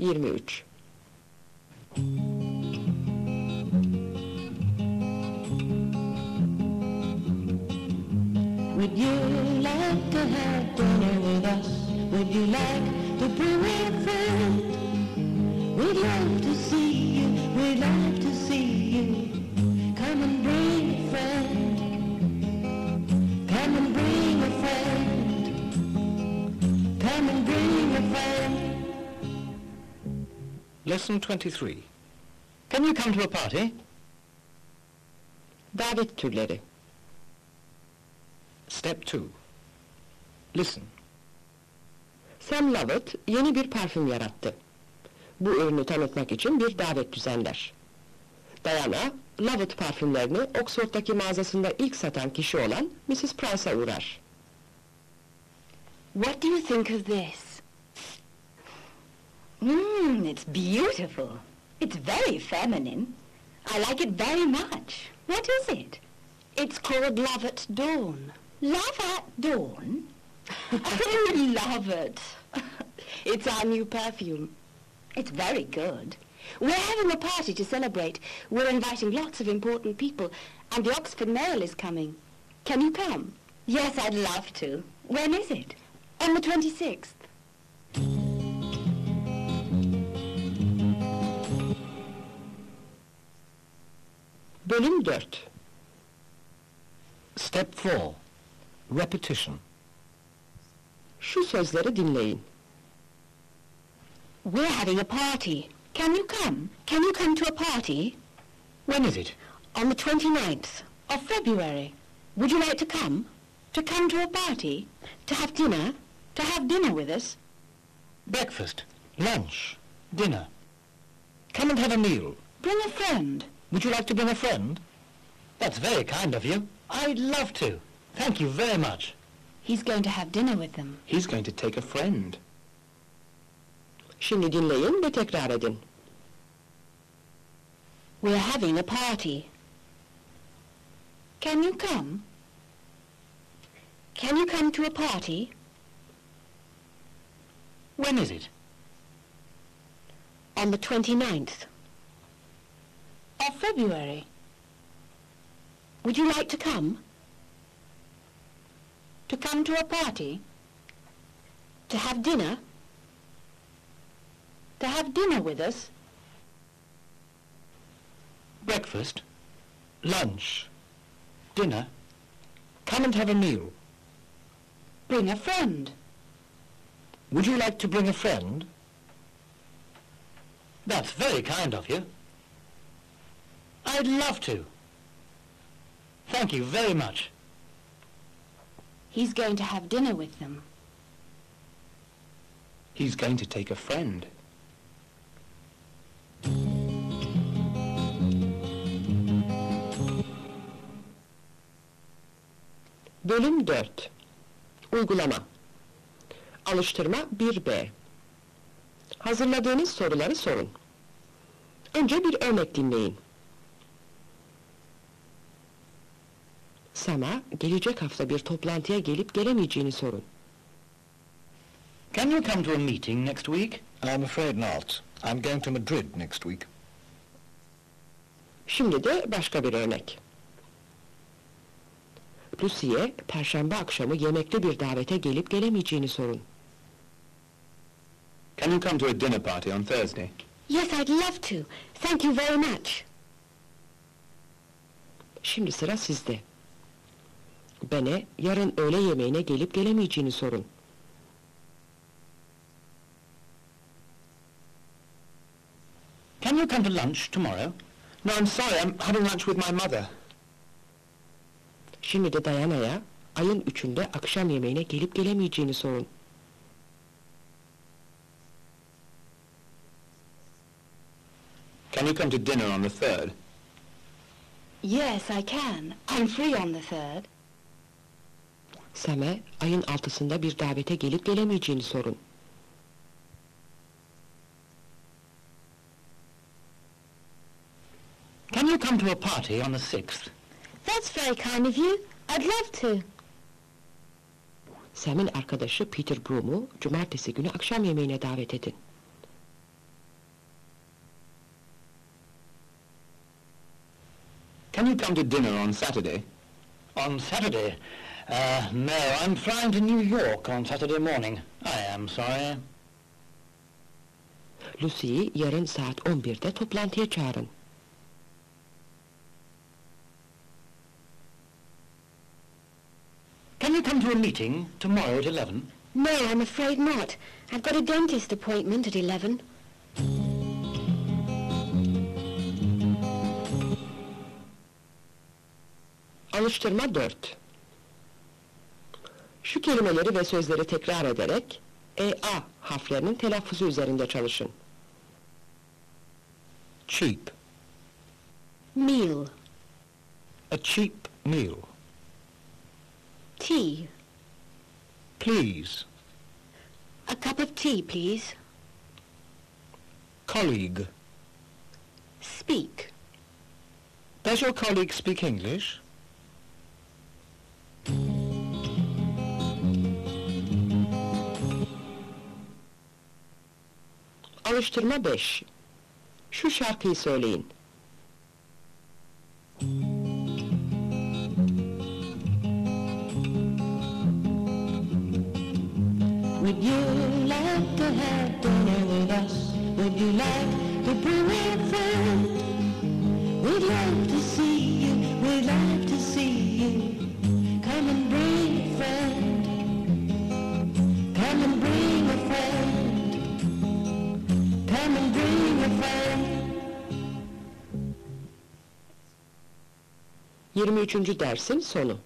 23 Would you like to have dinner with us? Would you like to bring a friend? We'd love to see Lesson 23. Can you come to a party? Davet türleri Step 2. Listen. Sam Lovett yeni bir parfüm yarattı. Bu ürünü tanıtmak için bir davet düzenler. Diana, Lovett parfümlerini Oxford'daki mağazasında ilk satan kişi olan Mrs. Price'a uğrar. What do you think of this? Mmm, it's beautiful. It's very feminine. I like it very much. What is it? It's called Love at Dawn. Love at Dawn? oh, love it. It's our new perfume. It's very good. We're having a party to celebrate. We're inviting lots of important people, and the Oxford Mail is coming. Can you come? Yes, I'd love to. When is it? On the 26th. Bölüm 4 Step 4. Repetition. Şu sözleri dinleyin. We're having a party. Can you come? Can you come to a party? When is it? On the 29th of February. Would you like to come? To come to a party? To have dinner? To have dinner with us? Breakfast, lunch, dinner. Come and have a meal. Bring a friend. Would you like to bring a friend? That's very kind of you. I'd love to. Thank you very much. He's going to have dinner with them. He's going to take a friend. Şimdi dinleyin ve tekrar edin. We're having a party. Can you come? Can you come to a party? When is it? On the 29th of February. Would you like to come? To come to a party? To have dinner? To have dinner with us? Breakfast, lunch, dinner. Come and have a meal. Bring a friend. Would you like to bring a friend? That's very kind of you. I'd love to. Thank you very much. He's going to have dinner with them. He's going to take a friend. Bölüm 4 Uygulama Alıştırma 1B Hazırladığınız soruları sorun. Önce bir örnek dinleyin. Sam'a gelecek hafta bir toplantıya gelip gelemeyeceğini sorun. Can you come to a meeting next week? I'm afraid not. I'm going to Madrid next week. Şimdi de başka bir örnek. Lucy'ye perşembe akşamı yemekli bir davete gelip gelemeyeceğini sorun. Can you come to a dinner party on Thursday? Yes, I'd love to. Thank you very much. Şimdi sıra sizde. Ben'e yarın öğle yemeğine gelip gelemeyeceğini sorun. Can you come to lunch tomorrow? No, I'm sorry. I'm having lunch with my mother. Şimdi de Diana'ya ayın üçünde akşam yemeğine gelip gelemeyeceğini sorun. Can you come to dinner on the third? Yes, I can. I'm free on the third. Sam'a ayın altısında bir davete gelip gelemeyeceğini sorun. Can you come to a party on the 6th? That's very kind of you. I'd love to. Sam'in arkadaşı Peter Broom'u cumartesi günü akşam yemeğine davet edin. Can you come to dinner on Saturday? On Saturday? Uh, no, I'm flying to New York on Saturday morning. I am sorry. Lucy'yi yarın saat 11'de toplantıya çağırın. Can you come to a meeting tomorrow at 11? No, I'm afraid not. I've got a dentist appointment at 11. Alıştırma 4. Şu kelimeleri ve sözleri tekrar ederek EA harflerinin telaffuzu üzerinde çalışın. Cheap. Meal. A cheap meal. Tea. Please. A cup of tea, please. Colleague. Speak. Does your colleague speak English? Alıştırma 5. Şu şarkıyı söyleyin. Would you 23. dersin sonu.